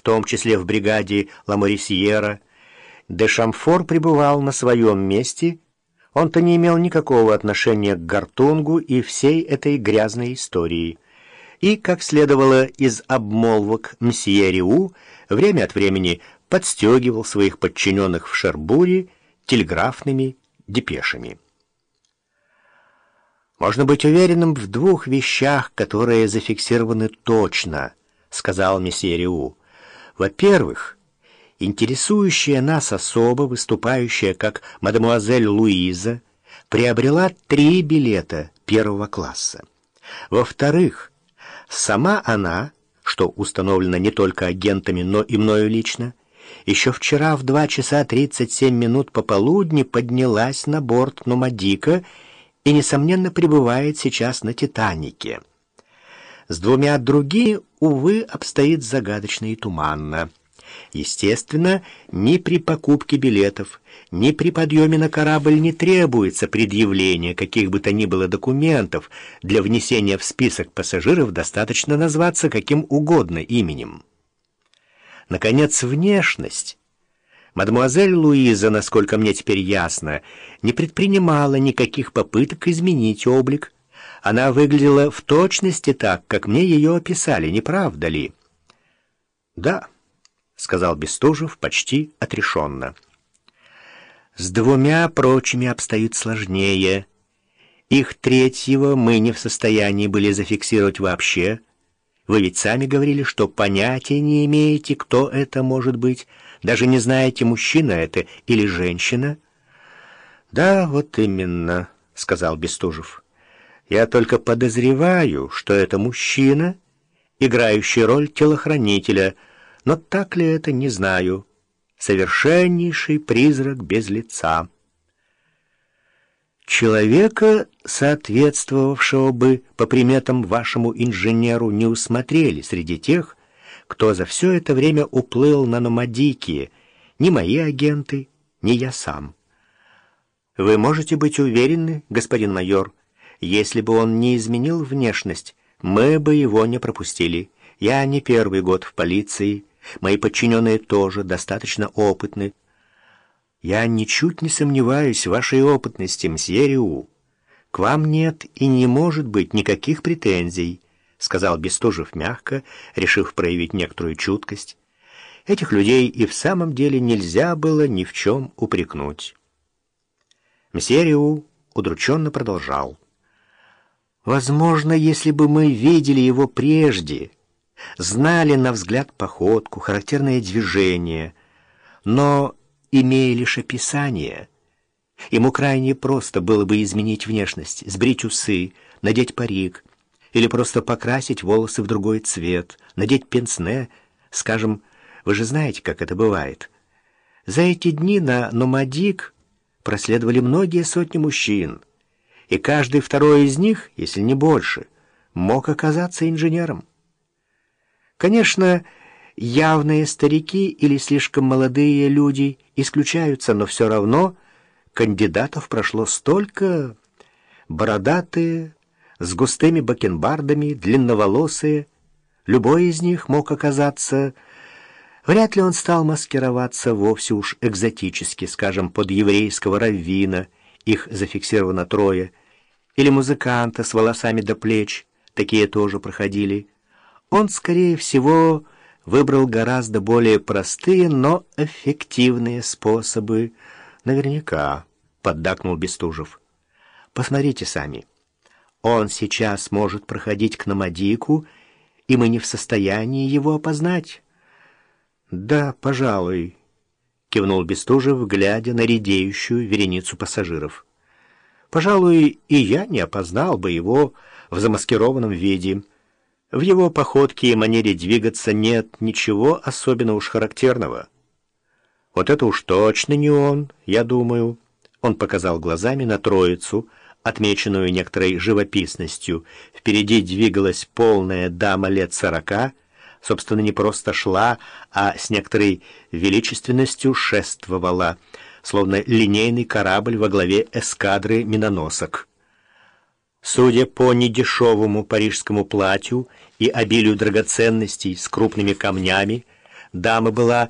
в том числе в бригаде Ламорисьера, де Шамфор пребывал на своем месте, он-то не имел никакого отношения к Гартунгу и всей этой грязной истории. И, как следовало из обмолвок мсье Риу, время от времени подстегивал своих подчиненных в Шербуре телеграфными депешами. «Можно быть уверенным в двух вещах, которые зафиксированы точно», — сказал месье Риу. «Во-первых, интересующая нас особа, выступающая как мадемуазель Луиза, приобрела три билета первого класса. Во-вторых, сама она, что установлено не только агентами, но и мною лично, еще вчера в два часа тридцать семь минут пополудни поднялась на борт Нумадика и, несомненно, пребывает сейчас на «Титанике». С двумя другими, увы, обстоит загадочно и туманно. Естественно, ни при покупке билетов, ни при подъеме на корабль не требуется предъявление каких бы то ни было документов. Для внесения в список пассажиров достаточно назваться каким угодно именем. Наконец, внешность. Мадемуазель Луиза, насколько мне теперь ясно, не предпринимала никаких попыток изменить облик. Она выглядела в точности так, как мне ее описали, не правда ли? «Да», — сказал Бестужев почти отрешенно. «С двумя прочими обстоит сложнее. Их третьего мы не в состоянии были зафиксировать вообще». Вы ведь сами говорили, что понятия не имеете, кто это может быть, даже не знаете, мужчина это или женщина. Да, вот именно, сказал Бестужев. Я только подозреваю, что это мужчина, играющий роль телохранителя, но так ли это, не знаю. Совершеннейший призрак без лица. Человека, соответствовавшего бы по приметам вашему инженеру, не усмотрели среди тех, кто за все это время уплыл на Номадикие, ни мои агенты, ни я сам. Вы можете быть уверены, господин майор, если бы он не изменил внешность, мы бы его не пропустили. Я не первый год в полиции, мои подчиненные тоже достаточно опытны, я ничуть не сомневаюсь в вашей опытности, мсье Риу. К вам нет и не может быть никаких претензий, сказал Бестужев мягко, решив проявить некоторую чуткость. Этих людей и в самом деле нельзя было ни в чем упрекнуть. Мсье Риу удрученно продолжал. «Возможно, если бы мы видели его прежде, знали на взгляд походку, характерное движение, но имея лишь описание. Ему крайне просто было бы изменить внешность, сбрить усы, надеть парик или просто покрасить волосы в другой цвет, надеть пенсне, скажем, вы же знаете, как это бывает. За эти дни на Номадик проследовали многие сотни мужчин, и каждый второй из них, если не больше, мог оказаться инженером. Конечно, явные старики или слишком молодые люди исключаются, но все равно кандидатов прошло столько бородатые, с густыми бакенбардами, длинноволосые. Любой из них мог оказаться... Вряд ли он стал маскироваться вовсе уж экзотически, скажем, под еврейского раввина, их зафиксировано трое, или музыканта с волосами до плеч, такие тоже проходили. Он, скорее всего, выбрал гораздо более простые, но эффективные способы. Наверняка, — поддакнул Бестужев. Посмотрите сами. Он сейчас может проходить к Намадику, и мы не в состоянии его опознать. Да, пожалуй, — кивнул Бестужев, глядя на редеющую вереницу пассажиров. Пожалуй, и я не опознал бы его в замаскированном виде, — в его походке и манере двигаться нет ничего особенно уж характерного. Вот это уж точно не он, я думаю. Он показал глазами на троицу, отмеченную некоторой живописностью. Впереди двигалась полная дама лет сорока, собственно, не просто шла, а с некоторой величественностью шествовала, словно линейный корабль во главе эскадры миноносок. Судя по недешевому парижскому платью и обилию драгоценностей с крупными камнями, Дама была